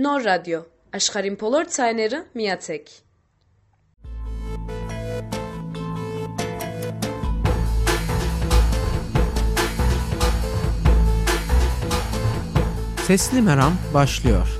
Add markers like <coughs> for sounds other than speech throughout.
Նոր ռադիո, աշխարհին բոլոր ցայները միացեք։ Sesli Meram başlıyor.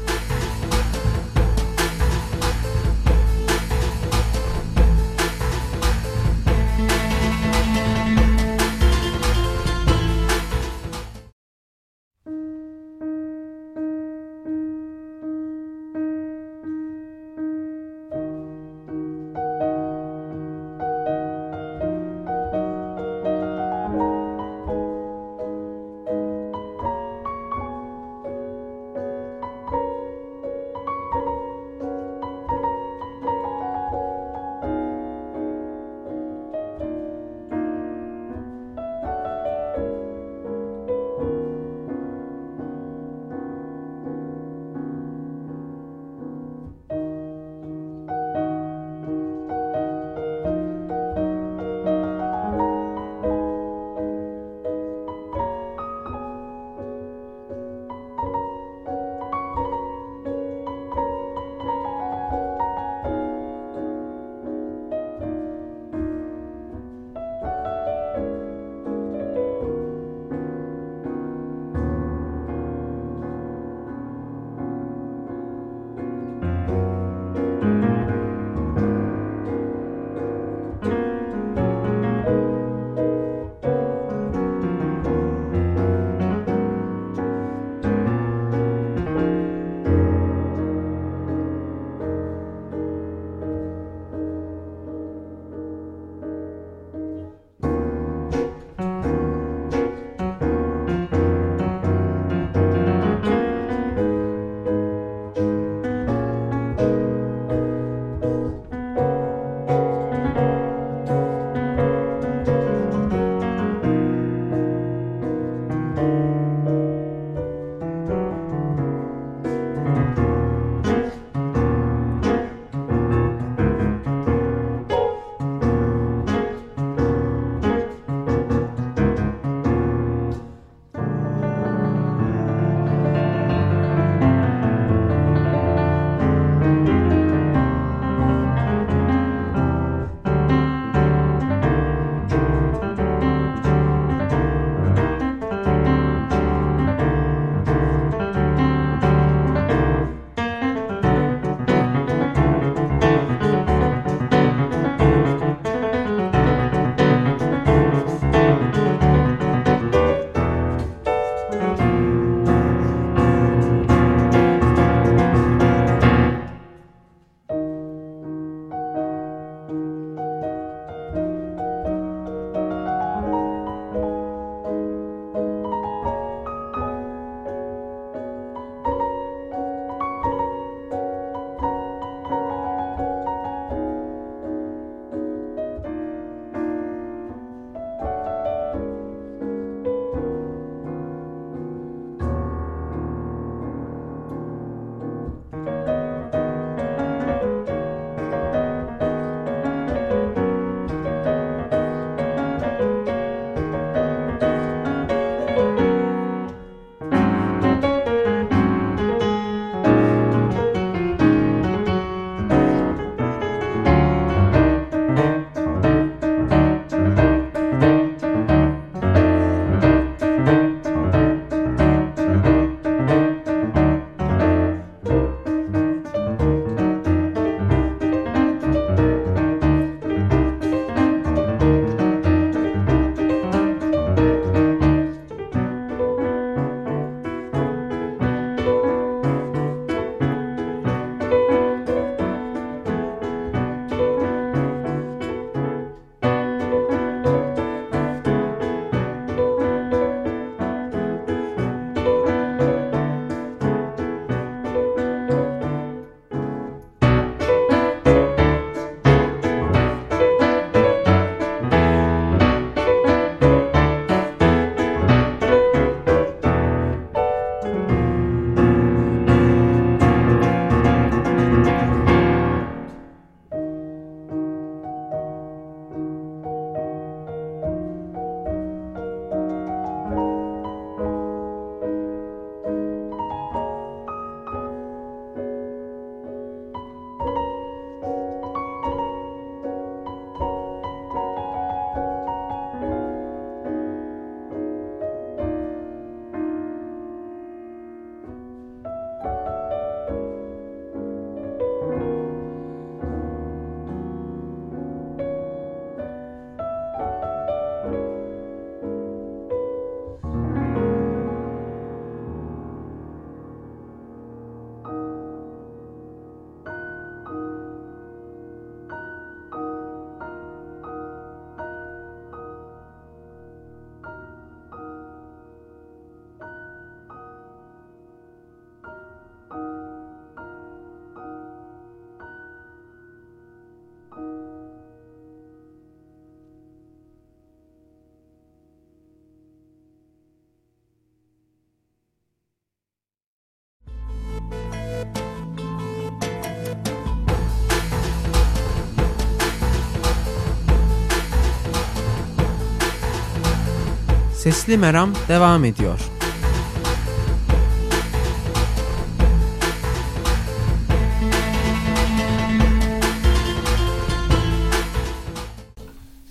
Sesli Meram devam ediyor.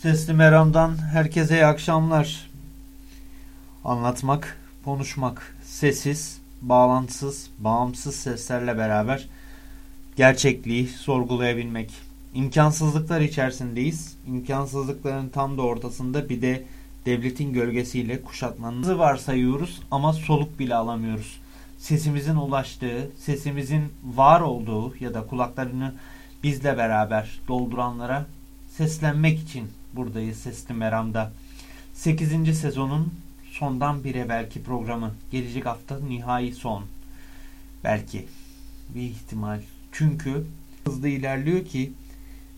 Sesli Meram'dan herkese iyi akşamlar. Anlatmak, konuşmak, sessiz, bağlantısız, bağımsız seslerle beraber gerçekliği sorgulayabilmek. İmkansızlıklar içerisindeyiz. İmkansızlıkların tam da ortasında bir de devletin gölgesiyle kuşatmanızı varsayıyoruz ama soluk bile alamıyoruz. Sesimizin ulaştığı, sesimizin var olduğu ya da kulaklarını bizle beraber dolduranlara seslenmek için buradayız Sesli Meram'da. 8. sezonun sondan bir evvelki programı. Gelecek hafta nihai son. Belki. Bir ihtimal. Çünkü hızlı ilerliyor ki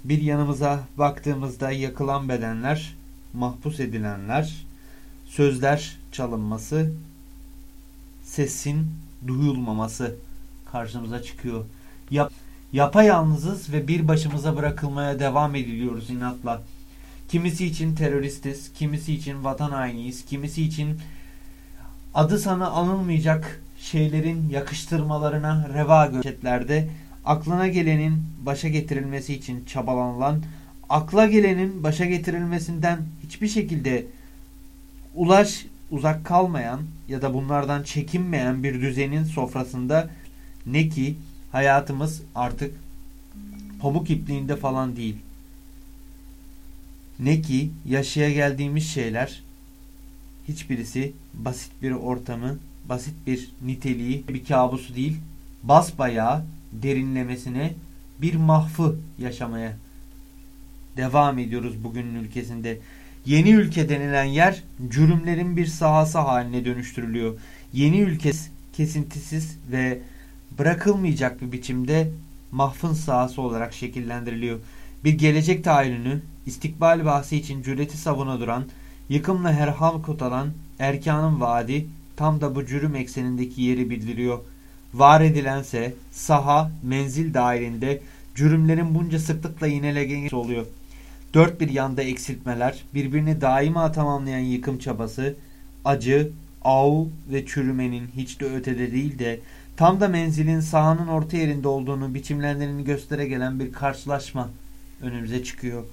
bir yanımıza baktığımızda yakılan bedenler, mahpus edilenler, sözler çalınması, sesin duyulmaması karşımıza çıkıyor. Yap, yapayalnızız ve bir başımıza bırakılmaya devam ediliyoruz inatla. Kimisi için teröristiz, kimisi için vatan hainiyiz, kimisi için adı sana anılmayacak şeylerin yakıştırmalarına reva göçetlerde aklına gelenin başa getirilmesi için çabalanılan, akla gelenin başa getirilmesinden hiçbir şekilde ulaş uzak kalmayan ya da bunlardan çekinmeyen bir düzenin sofrasında ne ki hayatımız artık pamuk ipliğinde falan değil. Ne ki yaşaya geldiğimiz şeyler hiçbirisi basit bir ortamı, basit bir niteliği, bir kabusu değil, basbayağı derinlemesine bir mahfı yaşamaya devam ediyoruz bugünün ülkesinde. Yeni ülke denilen yer cürümlerin bir sahası haline dönüştürülüyor. Yeni ülke kesintisiz ve bırakılmayacak bir biçimde mahfın sahası olarak şekillendiriliyor. Bir gelecek tahayyülünü istikbal bahsi için cüreti savuna duran, yıkımla herham kotalan erkanın vaadi tam da bu cürüm eksenindeki yeri bildiriyor. Var edilense saha, menzil dahilinde cürümlerin bunca sıklıkla yinelegen oluyor. Dört bir yanda eksiltmeler, birbirini daima tamamlayan yıkım çabası, acı, av ve çürümenin hiç de ötede değil de tam da menzilin sahanın orta yerinde olduğunu biçimlendirini göstere gelen bir karşılaşma önümüze çıkıyor.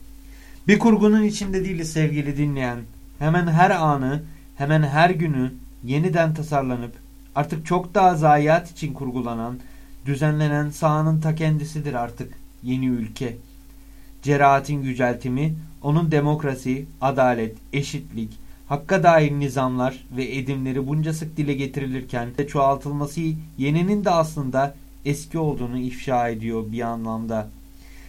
Bir kurgunun içinde değiliz sevgili dinleyen. Hemen her anı, hemen her günü yeniden tasarlanıp artık çok daha zayiat için kurgulanan, düzenlenen sahanın ta kendisidir artık yeni ülke. Ceraatin yüceltimi, onun demokrasi, adalet, eşitlik, hakka dair nizamlar ve edimleri bunca sık dile getirilirken de çoğaltılması yeninin de aslında eski olduğunu ifşa ediyor bir anlamda.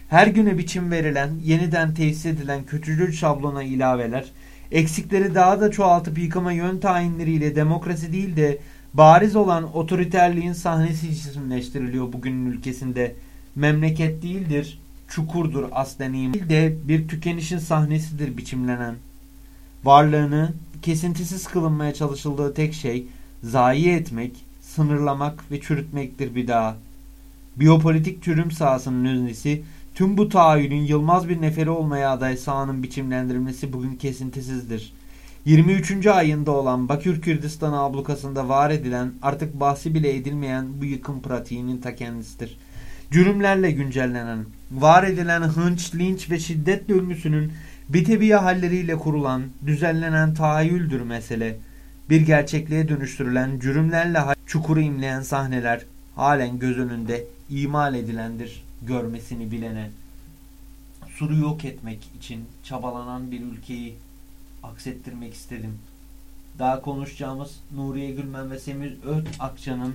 Her güne biçim verilen, yeniden tesis edilen kötücül şablona ilaveler, eksikleri daha da çoğaltıp yıkama yön tayinleriyle demokrasi değil de bariz olan otoriterliğin sahnesi isimleştiriliyor bugünün ülkesinde. Memleket değildir, çukurdur aslen değil de bir tükenişin sahnesidir biçimlenen. Varlığını kesintisiz kılınmaya çalışıldığı tek şey zayi etmek, sınırlamak ve çürütmektir bir daha. Biyopolitik çürüm sahasının öznesi tüm bu tahayyülün yılmaz bir neferi olmaya aday sahanın biçimlendirilmesi bugün kesintisizdir. 23. ayında olan Bakür Kürdistan ablukasında var edilen artık bahsi bile edilmeyen bu yıkım pratiğinin ta kendisidir. Cürümlerle güncellenen, var edilen hınç, linç ve şiddet döngüsünün bitebiye halleriyle kurulan, düzenlenen tahayyüldür mesele. Bir gerçekliğe dönüştürülen, cürümlerle çukuru imleyen sahneler halen göz önünde imal edilendir görmesini bilene. Suru yok etmek için çabalanan bir ülkeyi aksettirmek istedim. Daha konuşacağımız Nuriye Gülmen ve Semir Öt Akça'nın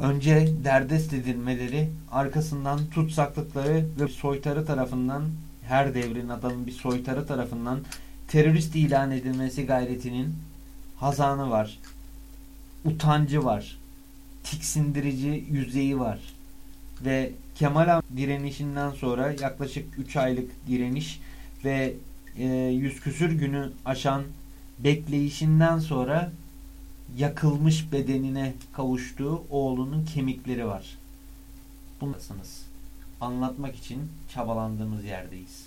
önce derdest edilmeleri, arkasından tutsaklıkları ve soytarı tarafından her devrin adamın bir soytarı tarafından terörist ilan edilmesi gayretinin hazanı var. Utancı var. Tiksindirici yüzeyi var. Ve Kemal direnişinden sonra yaklaşık 3 aylık direniş ve e, yüz küsür günü aşan bekleyişinden sonra yakılmış bedenine kavuştuğu oğlunun kemikleri var. Bunlasınız. Anlatmak için çabalandığımız yerdeyiz.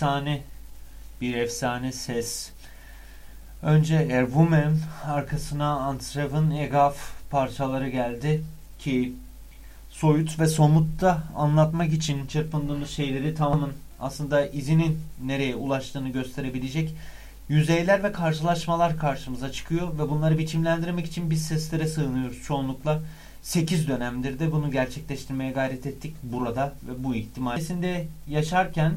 efsane bir efsane ses. Önce Erwumen arkasına Antreven Egaf parçaları geldi ki soyut ve somutta anlatmak için çırpındığımız şeyleri tamamen aslında izinin nereye ulaştığını gösterebilecek yüzeyler ve karşılaşmalar karşımıza çıkıyor ve bunları biçimlendirmek için biz seslere sığınıyoruz çoğunlukla. 8 dönemdir de bunu gerçekleştirmeye gayret ettik burada ve bu ihtimalinde yaşarken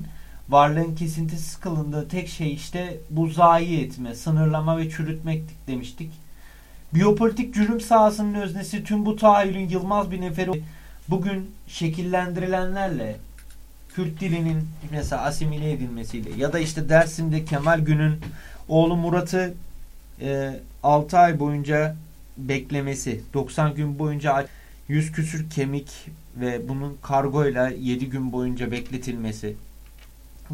varlığın kesintisiz kılındığı tek şey işte bu zayi etme, sınırlama ve çürütmektik demiştik. Biyopolitik cürüm sahasının öznesi tüm bu tahayyülün yılmaz bir neferi bugün şekillendirilenlerle Kürt dilinin mesela asimile edilmesiyle ya da işte Dersim'de Kemal Gün'ün oğlu Murat'ı e, 6 ay boyunca beklemesi, 90 gün boyunca 100 küsür kemik ve bunun kargoyla 7 gün boyunca bekletilmesi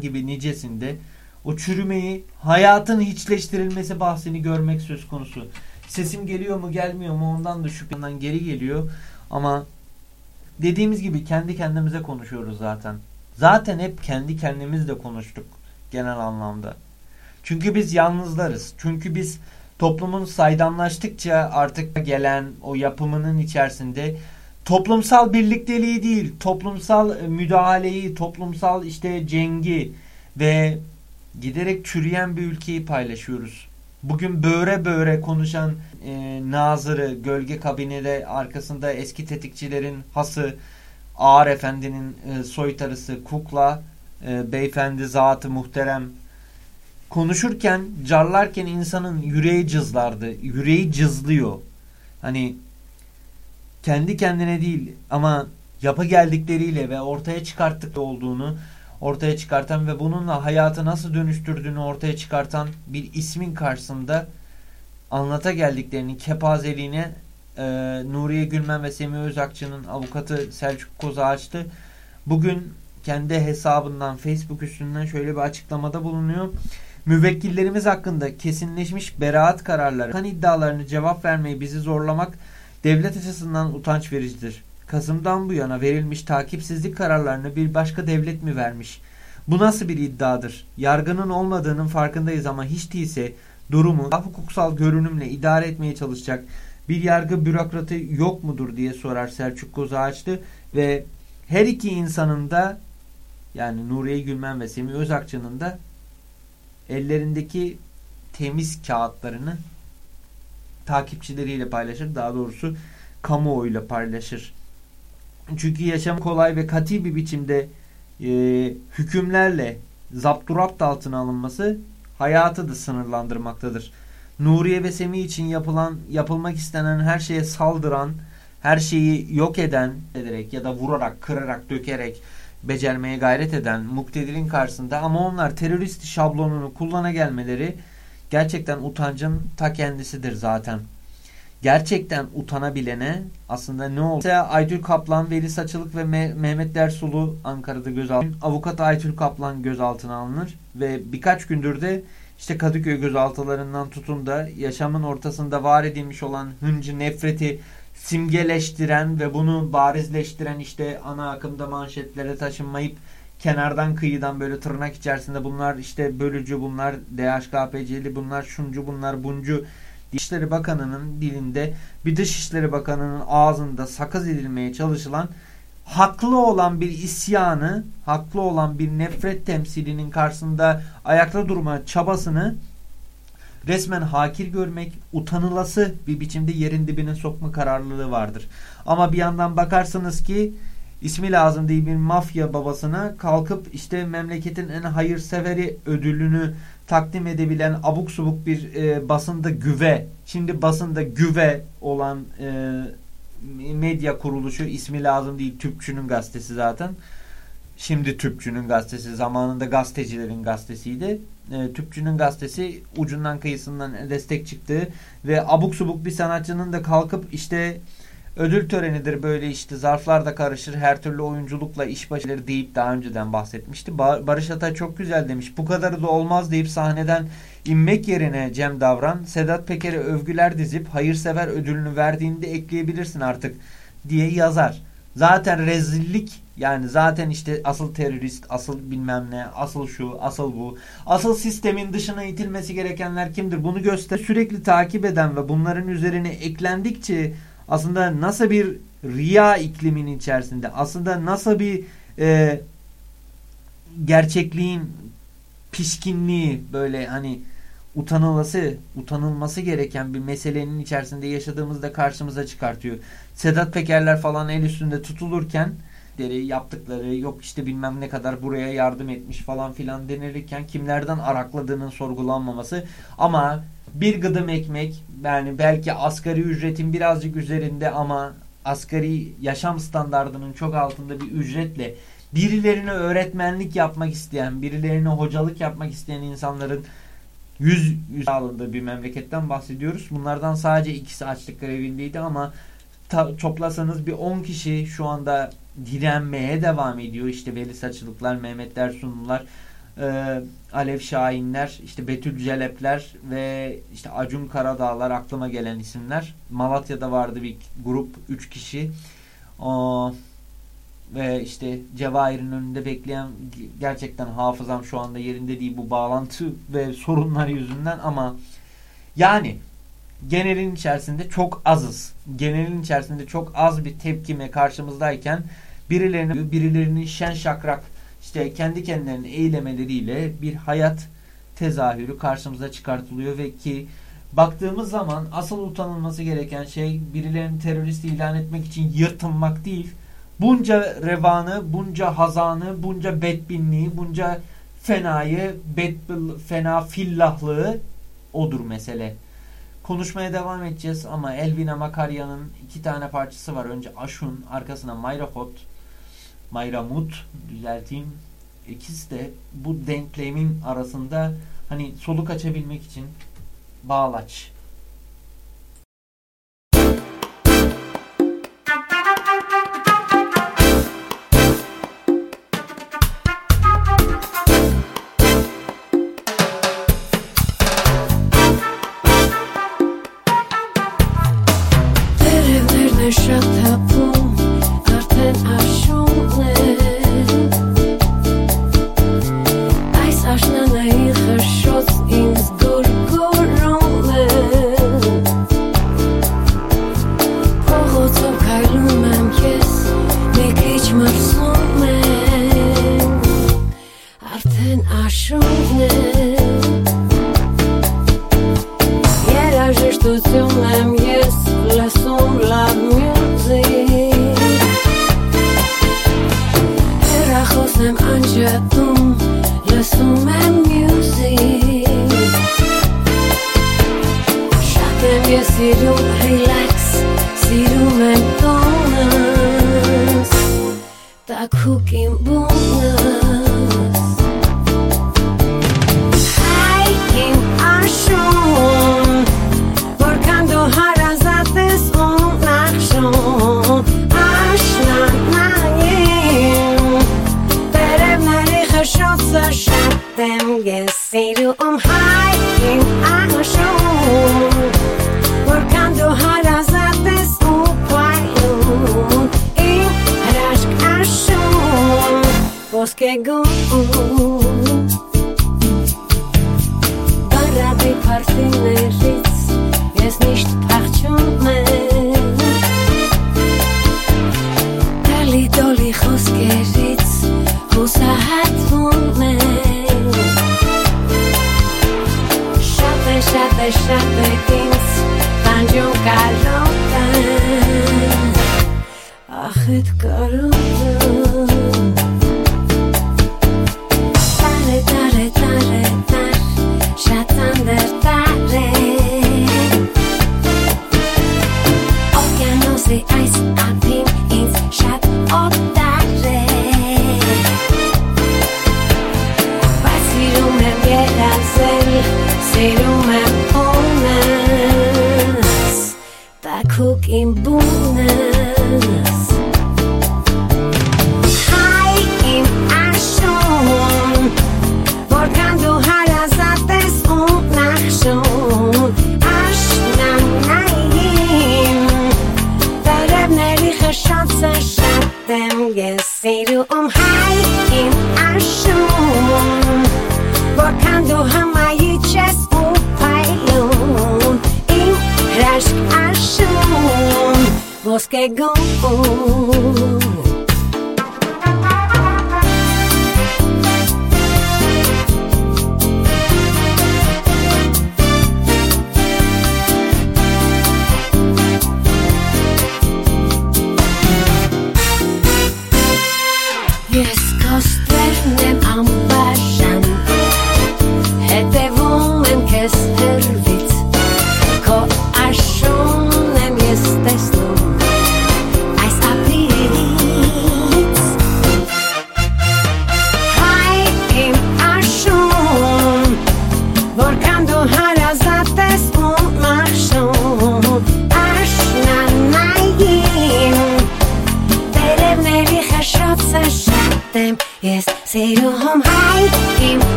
gibi nicesinde o çürümeyi, hayatın hiçleştirilmesi bahsini görmek söz konusu. Sesim geliyor mu gelmiyor mu ondan da şüpheden geri geliyor. Ama dediğimiz gibi kendi kendimize konuşuyoruz zaten. Zaten hep kendi kendimizle konuştuk genel anlamda. Çünkü biz yalnızlarız. Çünkü biz toplumun saydamlaştıkça artık gelen o yapımının içerisinde toplumsal birlikteliği değil, toplumsal müdahaleyi, toplumsal işte cengi ve giderek çürüyen bir ülkeyi paylaşıyoruz. Bugün böğre böğre konuşan e, nazırı, gölge kabinede arkasında eski tetikçilerin hası, Ağar Efendi'nin e, soytarısı Kukla, e, beyefendi zatı muhterem konuşurken, carlarken insanın yüreği cızlardı. Yüreği cızlıyor. Hani kendi kendine değil ama yapı geldikleriyle ve ortaya çıkarttık olduğunu ortaya çıkartan ve bununla hayatı nasıl dönüştürdüğünü ortaya çıkartan bir ismin karşısında anlata geldiklerini, kepazeliğine e, Nuriye Gülmen ve Semih Özakçı'nın avukatı Selçuk Kozağaç'tı. Bugün kendi hesabından Facebook üstünden şöyle bir açıklamada bulunuyor. Müvekkillerimiz hakkında kesinleşmiş beraat kararları, kan iddialarını cevap vermeyi bizi zorlamak devlet açısından utanç vericidir. Kasım'dan bu yana verilmiş takipsizlik kararlarını bir başka devlet mi vermiş? Bu nasıl bir iddiadır? Yargının olmadığının farkındayız ama hiç değilse durumu daha hukuksal görünümle idare etmeye çalışacak bir yargı bürokratı yok mudur diye sorar Selçuk Kozağaçlı ve her iki insanın da yani Nuriye Gülmen ve Semih Özakçı'nın da ellerindeki temiz kağıtlarını takipçileriyle paylaşır. Daha doğrusu kamuoyuyla paylaşır. Çünkü yaşam kolay ve kati bir biçimde e, hükümlerle zapturapt altına alınması hayatı da sınırlandırmaktadır. Nuriye ve Semih için yapılan yapılmak istenen her şeye saldıran, her şeyi yok eden ederek ya da vurarak, kırarak, dökerek becermeye gayret eden muktedirin karşısında ama onlar terörist şablonunu kullana gelmeleri gerçekten utancın ta kendisidir zaten. Gerçekten utanabilene aslında ne oldu? Mesela Aytül Kaplan, Veli Saçılık ve Mehmet Dersulu Ankara'da gözaltına Avukat Aytül Kaplan gözaltına alınır ve birkaç gündür de işte Kadıköy gözaltılarından tutun da yaşamın ortasında var edilmiş olan hıncı, nefreti simgeleştiren ve bunu barizleştiren işte ana akımda manşetlere taşınmayıp kenardan kıyıdan böyle tırnak içerisinde bunlar işte bölücü bunlar DHKPC'li bunlar şuncu bunlar buncu Dışişleri Bakanı'nın dilinde bir Dışişleri Bakanı'nın ağzında sakız edilmeye çalışılan haklı olan bir isyanı, haklı olan bir nefret temsilinin karşısında ayakta durma çabasını resmen hakir görmek, utanılası bir biçimde yerin dibine sokma kararlılığı vardır. Ama bir yandan bakarsınız ki ismi lazım değil bir mafya babasına kalkıp işte memleketin en hayırseveri ödülünü takdim edebilen abuk subuk bir e, basında güve, şimdi basında güve olan e, medya kuruluşu ismi lazım değil Tüpçünün gazetesi zaten. Şimdi Tüpçünün gazetesi zamanında gazetecilerin gazetesiydi. E, Tüpçünün gazetesi ucundan kıyısından destek çıktığı ve abuk subuk bir sanatçının da kalkıp işte ödül törenidir böyle işte zarflar da karışır her türlü oyunculukla iş başları deyip daha önceden bahsetmişti. Barış Atay çok güzel demiş. Bu kadarı da olmaz deyip sahneden inmek yerine Cem Davran Sedat Peker'e övgüler dizip hayırsever ödülünü verdiğinde ekleyebilirsin artık diye yazar. Zaten rezillik yani zaten işte asıl terörist, asıl bilmem ne, asıl şu, asıl bu. Asıl sistemin dışına itilmesi gerekenler kimdir? Bunu göster sürekli takip eden ve bunların üzerine eklendikçe aslında nasıl bir riya ikliminin içerisinde, aslında nasıl bir e, gerçekliğin pişkinliği böyle hani utanılması, utanılması gereken bir meselenin içerisinde yaşadığımızda karşımıza çıkartıyor. Sedat Pekerler falan el üstünde tutulurken yaptıkları yok işte bilmem ne kadar buraya yardım etmiş falan filan denilirken kimlerden arakladığının sorgulanmaması ama bir gıdım ekmek yani belki asgari ücretin birazcık üzerinde ama asgari yaşam standardının çok altında bir ücretle birilerine öğretmenlik yapmak isteyen, birilerine hocalık yapmak isteyen insanların yüz yüz alındığı bir memleketten bahsediyoruz. Bunlardan sadece ikisi açlık grevindeydi ama ta, toplasanız bir 10 kişi şu anda direnmeye devam ediyor. İşte Veli Saçılıklar, Mehmet Dersunlular, e, Alev Şahinler, işte Betül Celepler ve işte Acun Karadağlar aklıma gelen isimler. Malatya'da vardı bir grup 3 kişi. O, ve işte Cevahir'in önünde bekleyen gerçekten hafızam şu anda yerinde değil bu bağlantı ve sorunlar yüzünden ama yani genelin içerisinde çok azız. Genelin içerisinde çok az bir tepkime karşımızdayken birilerinin birilerinin şen şakrak işte kendi kendilerinin eylemeleriyle bir hayat tezahürü karşımıza çıkartılıyor ve ki baktığımız zaman asıl utanılması gereken şey birilerini terörist ilan etmek için yırtınmak değil bunca revanı, bunca hazanı, bunca bedbinliği, bunca fenayı, bedbil, fena fillahlığı odur mesele. Konuşmaya devam edeceğiz ama Elvina Makarya'nın iki tane parçası var. Önce Aşun, arkasına Mayra Hot, Mayra Mut düzelteyim. İkisi de bu denklemin arasında hani soluk açabilmek için bağlaç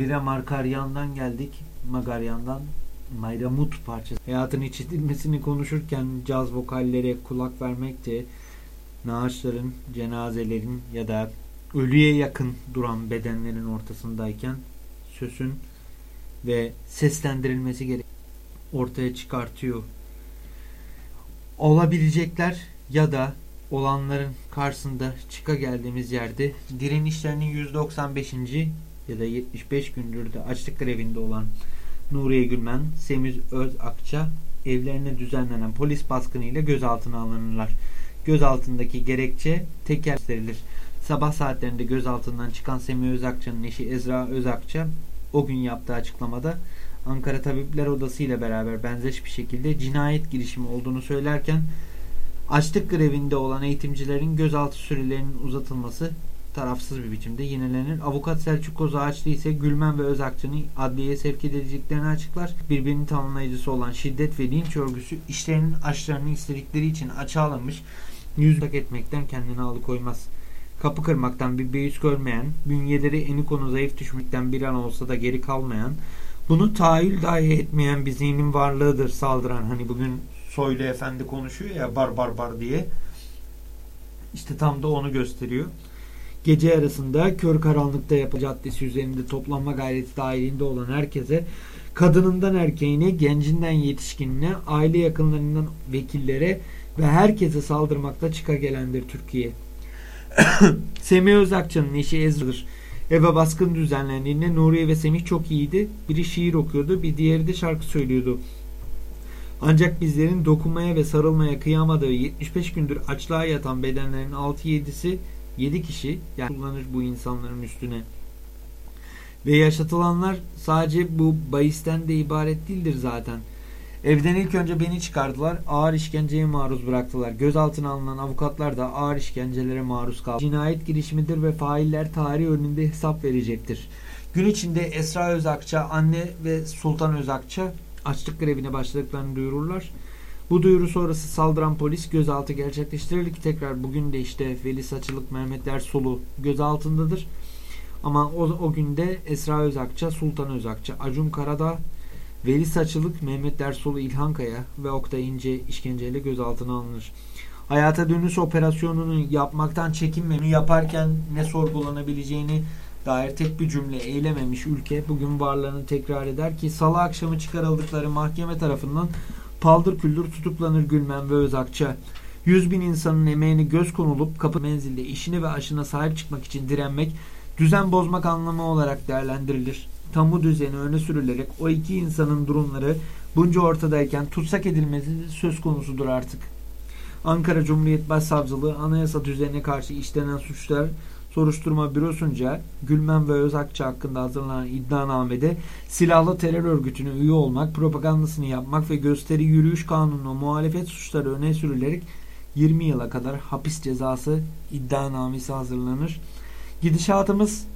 Elvira Markaryan'dan geldik. Magaryan'dan Mayramut parçası. Hayatın içilmesini konuşurken caz vokallere kulak vermekte naaşların, cenazelerin ya da ölüye yakın duran bedenlerin ortasındayken sözün ve seslendirilmesi gerek ortaya çıkartıyor. Olabilecekler ya da olanların karşısında çıka geldiğimiz yerde direnişlerinin %95. Ya da 75 gündür de açlık grevinde olan Nuriye Gülmen, Semiz Öz Akça evlerine düzenlenen polis baskınıyla gözaltına alınırlar. Gözaltındaki gerekçe teker gösterilir. Sabah saatlerinde gözaltından çıkan Semih Özakça'nın eşi Ezra Özakça o gün yaptığı açıklamada Ankara Tabipler Odası ile beraber benzeş bir şekilde cinayet girişimi olduğunu söylerken açlık grevinde olan eğitimcilerin gözaltı sürelerinin uzatılması tarafsız bir biçimde yenilenir. Avukat Selçuk Kozağaçlı ise Gülmen ve Özakçı'nın adliyeye sevk edileceklerini açıklar. Birbirini tamamlayıcısı olan şiddet ve linç örgüsü işlerinin açlarını istedikleri için açığa alınmış yüz hak etmekten kendini alıkoymaz. Kapı kırmaktan bir beis görmeyen, bünyeleri eni konu zayıf düşmekten bir an olsa da geri kalmayan, bunu tahayyül dahi etmeyen bir zihnin varlığıdır saldıran. Hani bugün Soylu Efendi konuşuyor ya bar bar bar diye. İşte tam da onu gösteriyor. Gece yarısında kör karanlıkta yapı caddesi üzerinde toplanma gayreti dahilinde olan herkese kadınından erkeğine, gencinden yetişkinine, aile yakınlarından vekillere ve herkese saldırmakta çıka gelendir Türkiye. <coughs> Semih Özakçı'nın eşi Ezra'dır. Eve baskın düzenlendiğinde Nuriye ve Semih çok iyiydi. Biri şiir okuyordu, bir diğeri de şarkı söylüyordu. Ancak bizlerin dokunmaya ve sarılmaya kıyamadığı 75 gündür açlığa yatan bedenlerin 6-7'si 7 kişi yani kullanır bu insanların üstüne. Ve yaşatılanlar sadece bu bahisten de ibaret değildir zaten. Evden ilk önce beni çıkardılar. Ağır işkenceye maruz bıraktılar. Gözaltına alınan avukatlar da ağır işkencelere maruz kaldı. Cinayet girişimidir ve failler tarih önünde hesap verecektir. Gün içinde Esra Özakça, anne ve Sultan Özakça açlık grevine başladıklarını duyururlar. Bu duyuru sonrası saldıran polis gözaltı gerçekleştirilir ki tekrar bugün de işte Veli Saçılık Mehmet Dersolu gözaltındadır. Ama o, o günde Esra Özakça, Sultan Özakça, Acun Karadağ, Veli Saçılık, Mehmet Dersolu İlhan Kaya ve Oktay İnce işkenceyle gözaltına alınır. Hayata dönüş operasyonunu yapmaktan çekinmemiş, yaparken ne sorgulanabileceğini dair tek bir cümle eylememiş ülke bugün varlığını tekrar eder ki salı akşamı çıkarıldıkları mahkeme tarafından paldır küldür tutuklanır Gülmen ve Özakça. Yüz bin insanın emeğini göz konulup kapı menzilde işine ve aşına sahip çıkmak için direnmek, düzen bozmak anlamı olarak değerlendirilir. Tam bu düzeni öne sürülerek o iki insanın durumları bunca ortadayken tutsak edilmesi söz konusudur artık. Ankara Cumhuriyet Başsavcılığı anayasa düzenine karşı işlenen suçlar soruşturma bürosunca Gülmen ve Özakçı hakkında hazırlanan iddianamede silahlı terör örgütüne üye olmak, propagandasını yapmak ve gösteri yürüyüş kanununa muhalefet suçları öne sürülerek 20 yıla kadar hapis cezası iddianamesi hazırlanır. Gidişatımız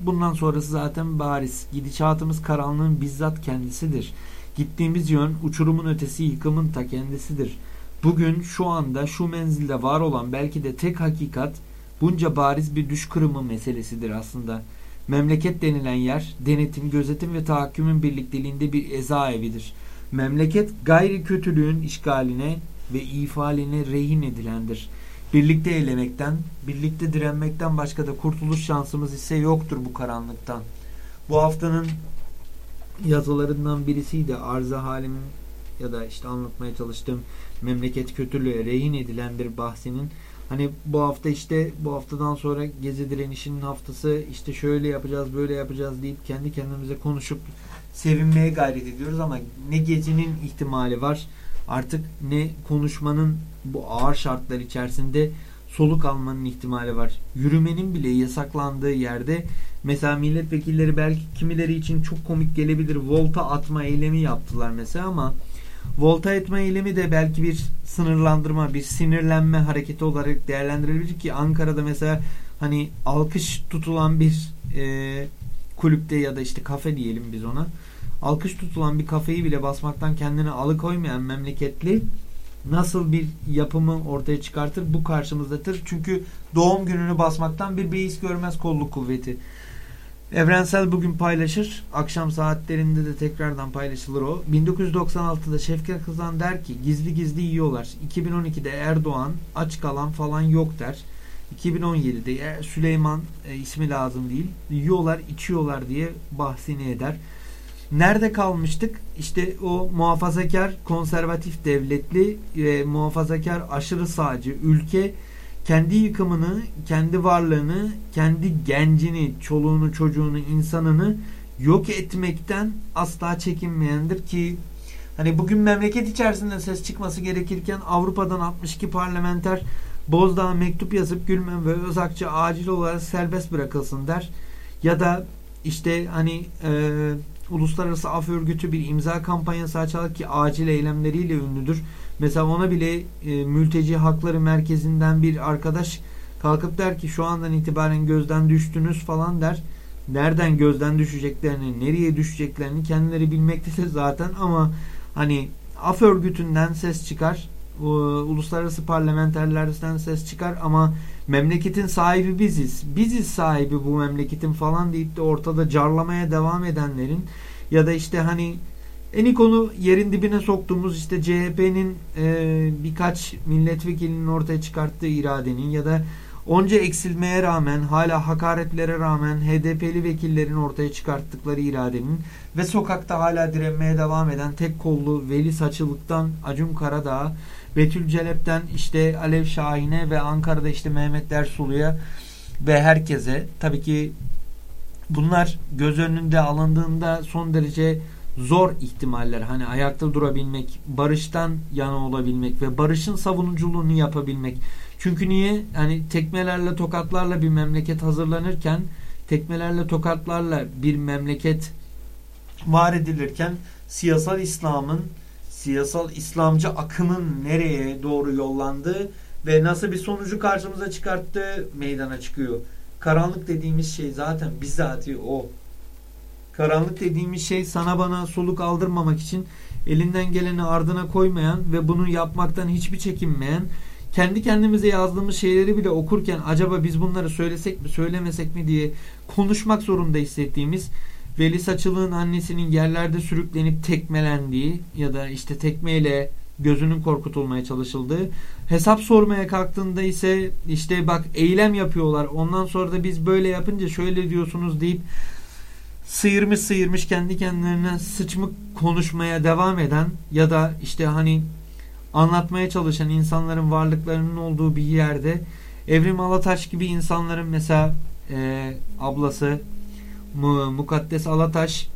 bundan sonrası zaten bariz. Gidişatımız karanlığın bizzat kendisidir. Gittiğimiz yön uçurumun ötesi yıkımın ta kendisidir. Bugün şu anda şu menzilde var olan belki de tek hakikat bunca bariz bir düş kırımı meselesidir aslında. Memleket denilen yer denetim, gözetim ve tahakkümün birlikteliğinde bir eza evidir. Memleket gayri kötülüğün işgaline ve ifaline rehin edilendir. Birlikte eylemekten, birlikte direnmekten başka da kurtuluş şansımız ise yoktur bu karanlıktan. Bu haftanın yazılarından birisiydi arıza halimin ya da işte anlatmaya çalıştığım memleket kötülüğe rehin edilen bir bahsinin Hani bu hafta işte bu haftadan sonra gezi direnişinin haftası işte şöyle yapacağız böyle yapacağız deyip kendi kendimize konuşup sevinmeye gayret ediyoruz ama ne gezinin ihtimali var artık ne konuşmanın bu ağır şartlar içerisinde soluk almanın ihtimali var. Yürümenin bile yasaklandığı yerde mesela milletvekilleri belki kimileri için çok komik gelebilir. Volta atma eylemi yaptılar mesela ama volta etme eylemi de belki bir sınırlandırma, bir sinirlenme hareketi olarak değerlendirilebilir ki Ankara'da mesela hani alkış tutulan bir e, kulüpte ya da işte kafe diyelim biz ona. Alkış tutulan bir kafeyi bile basmaktan kendini alıkoymayan memleketli nasıl bir yapımı ortaya çıkartır bu karşımızdadır. Çünkü doğum gününü basmaktan bir beis görmez kolluk kuvveti. Evrensel bugün paylaşır. Akşam saatlerinde de tekrardan paylaşılır o. 1996'da Şevket Kızan der ki gizli gizli yiyorlar. 2012'de Erdoğan aç kalan falan yok der. 2017'de e, Süleyman e, ismi lazım değil. Yiyorlar, içiyorlar diye bahsini eder. Nerede kalmıştık? İşte o muhafazakar, konservatif devletli, e, muhafazakar aşırı sağcı ülke kendi yıkımını, kendi varlığını, kendi gencini, çoluğunu, çocuğunu, insanını yok etmekten asla çekinmeyendir ki hani bugün memleket içerisinde ses çıkması gerekirken Avrupa'dan 62 parlamenter Bozdağ'a mektup yazıp Gülmen ve Özakçı acil olarak serbest bırakılsın der. Ya da işte hani e, Uluslararası Af Örgütü bir imza kampanyası açarak ki acil eylemleriyle ünlüdür. Mesela ona bile e, mülteci hakları merkezinden bir arkadaş kalkıp der ki şu andan itibaren gözden düştünüz falan der. Nereden gözden düşeceklerini, nereye düşeceklerini kendileri bilmektedir zaten ama hani af örgütünden ses çıkar. Uluslararası parlamenterlerden ses çıkar ama memleketin sahibi biziz. Biziz sahibi bu memleketin falan deyip de ortada carlamaya devam edenlerin ya da işte hani en konu yerin dibine soktuğumuz işte CHP'nin e, birkaç milletvekilinin ortaya çıkarttığı iradenin ya da onca eksilmeye rağmen hala hakaretlere rağmen HDP'li vekillerin ortaya çıkarttıkları iradenin ve sokakta hala direnmeye devam eden tek kollu Veli Saçılık'tan Acun Karadağ, Betül Celep'ten işte Alev Şahin'e ve Ankara'da işte Mehmet Dersulu'ya ve herkese. Tabii ki bunlar göz önünde alındığında son derece zor ihtimaller. Hani ayakta durabilmek, barıştan yana olabilmek ve barışın savunuculuğunu yapabilmek. Çünkü niye? Hani tekmelerle, tokatlarla bir memleket hazırlanırken, tekmelerle, tokatlarla bir memleket var edilirken siyasal İslam'ın, siyasal İslamcı akımın nereye doğru yollandığı ve nasıl bir sonucu karşımıza çıkarttığı meydana çıkıyor. Karanlık dediğimiz şey zaten bizzati o. Karanlık dediğimiz şey sana bana soluk aldırmamak için elinden geleni ardına koymayan ve bunu yapmaktan hiçbir çekinmeyen kendi kendimize yazdığımız şeyleri bile okurken acaba biz bunları söylesek mi söylemesek mi diye konuşmak zorunda hissettiğimiz Veli Saçılık'ın annesinin yerlerde sürüklenip tekmelendiği ya da işte tekmeyle gözünün korkutulmaya çalışıldığı. Hesap sormaya kalktığında ise işte bak eylem yapıyorlar. Ondan sonra da biz böyle yapınca şöyle diyorsunuz deyip sıyırmış sıyırmış kendi kendilerine sıçmık konuşmaya devam eden ya da işte hani anlatmaya çalışan insanların varlıklarının olduğu bir yerde Evrim Alataş gibi insanların mesela e, ablası Mukaddes Alataş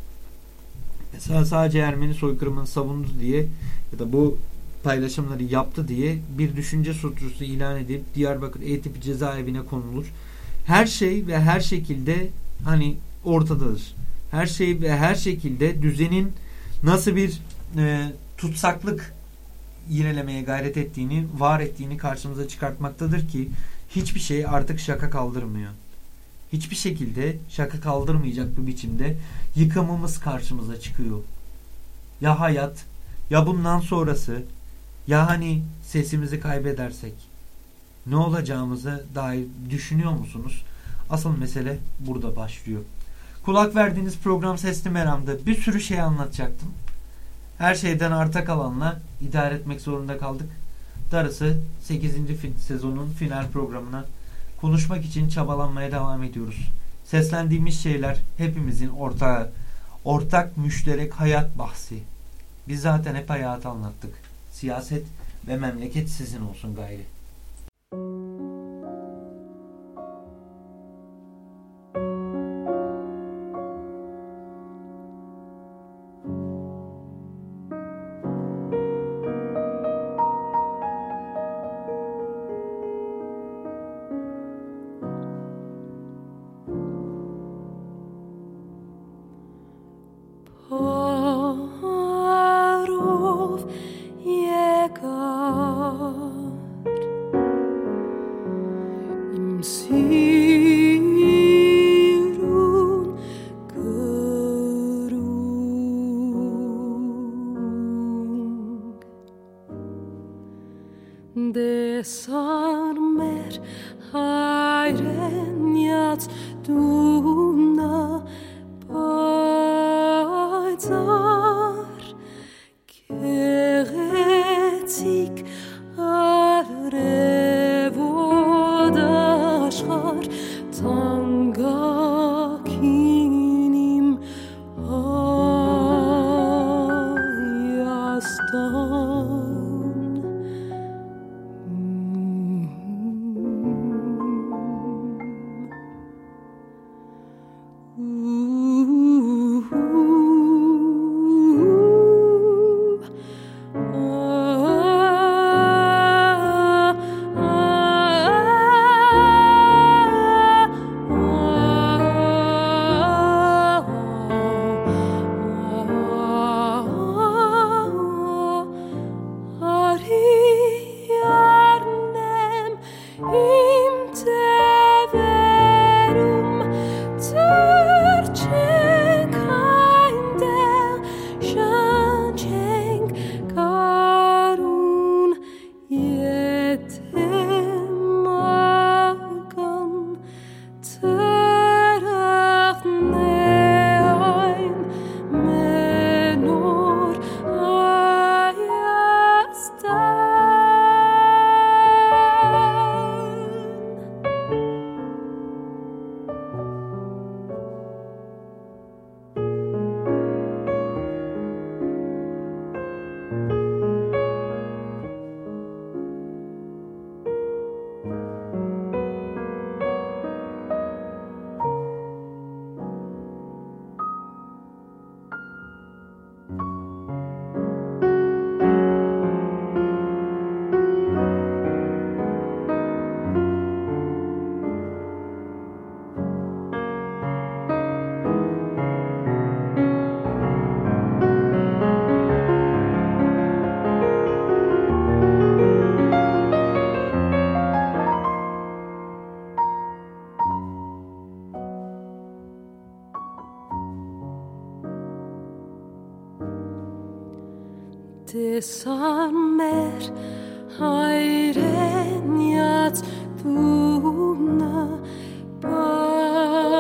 mesela sadece Ermeni soykırımını savundu diye ya da bu paylaşımları yaptı diye bir düşünce suçlusu ilan edip Diyarbakır E-Tipi cezaevine konulur. Her şey ve her şekilde hani ortadadır. Her şey ve her şekilde düzenin nasıl bir e, tutsaklık yinelemeye gayret ettiğini, var ettiğini karşımıza çıkartmaktadır ki hiçbir şey artık şaka kaldırmıyor. Hiçbir şekilde şaka kaldırmayacak bir biçimde yıkımımız karşımıza çıkıyor. Ya hayat, ya bundan sonrası, ya hani sesimizi kaybedersek ne olacağımızı dair düşünüyor musunuz? Asıl mesele burada başlıyor. Kulak verdiğiniz program Sesli Meram'da bir sürü şey anlatacaktım. Her şeyden arta kalanla idare etmek zorunda kaldık. Darısı 8. sezonun final programına konuşmak için çabalanmaya devam ediyoruz. Seslendiğimiz şeyler hepimizin ortağı, ortak müşterek hayat bahsi. Biz zaten hep hayatı anlattık. Siyaset ve memleket sizin olsun gayri. desarmer desarmer haireniat dumna paizar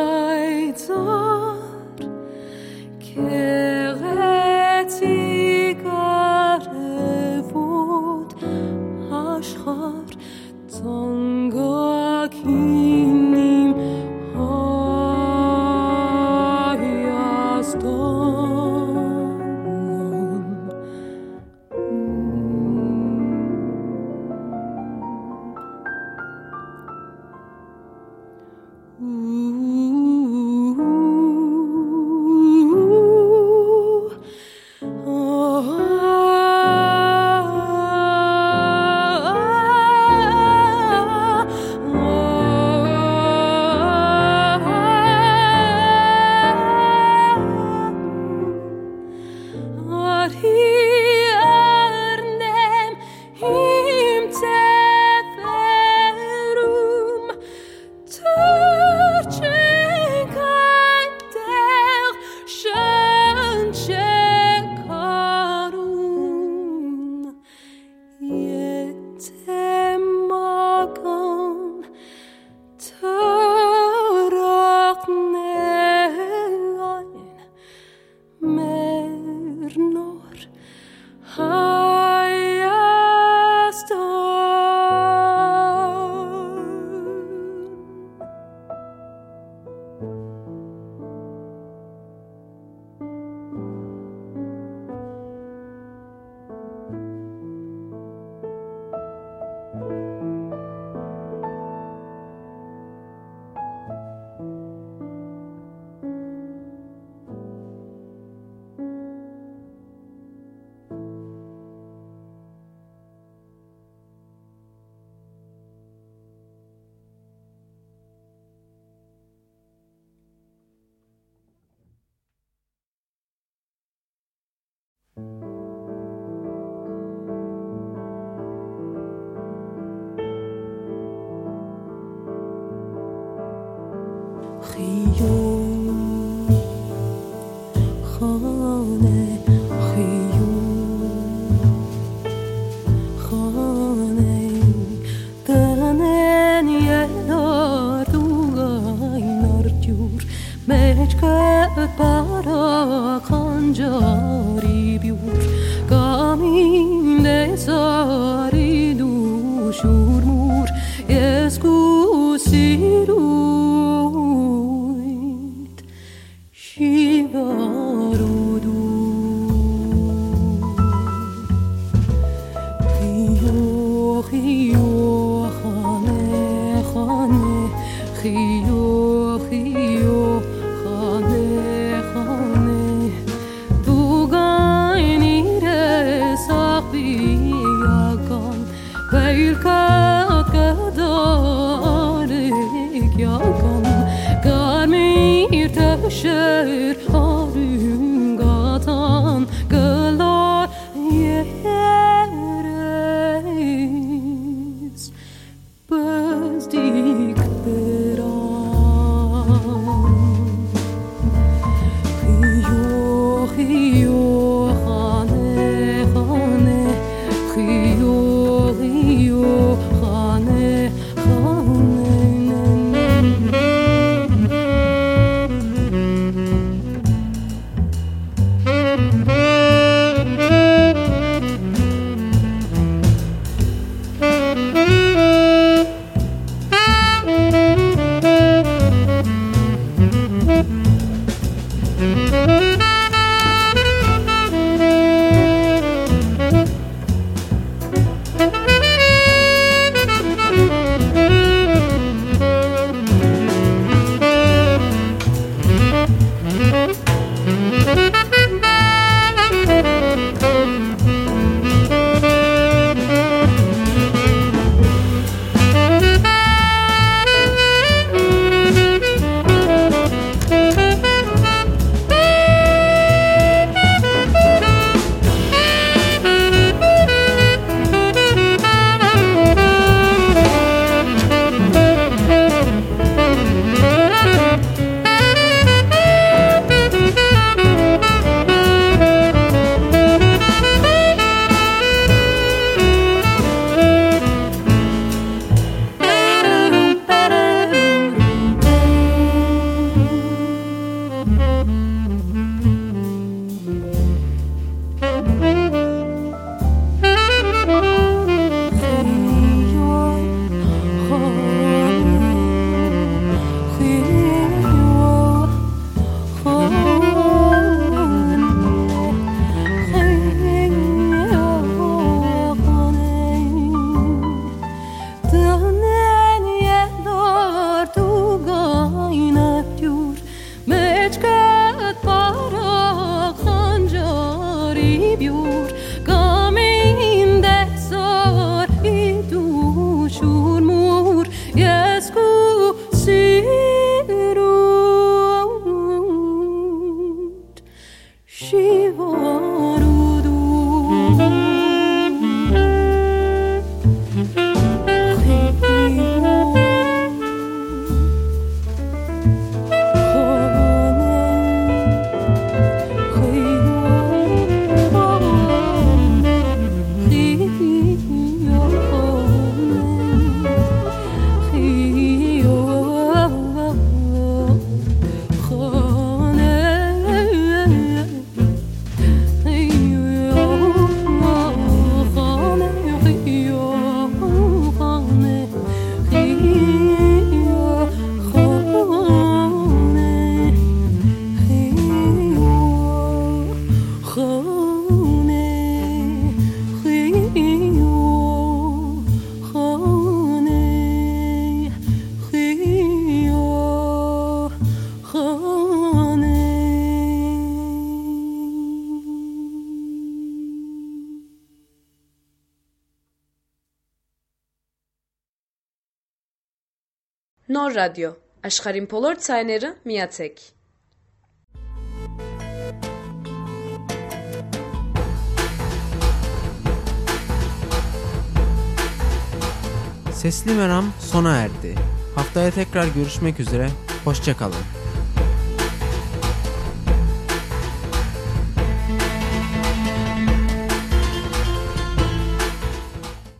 tribute Nor Radyo. Աշխարհին բոլոր ցայները միացեք։ Sesli Meram sona erdi. Haftaya tekrar görüşmek üzere. Hoşçakalın.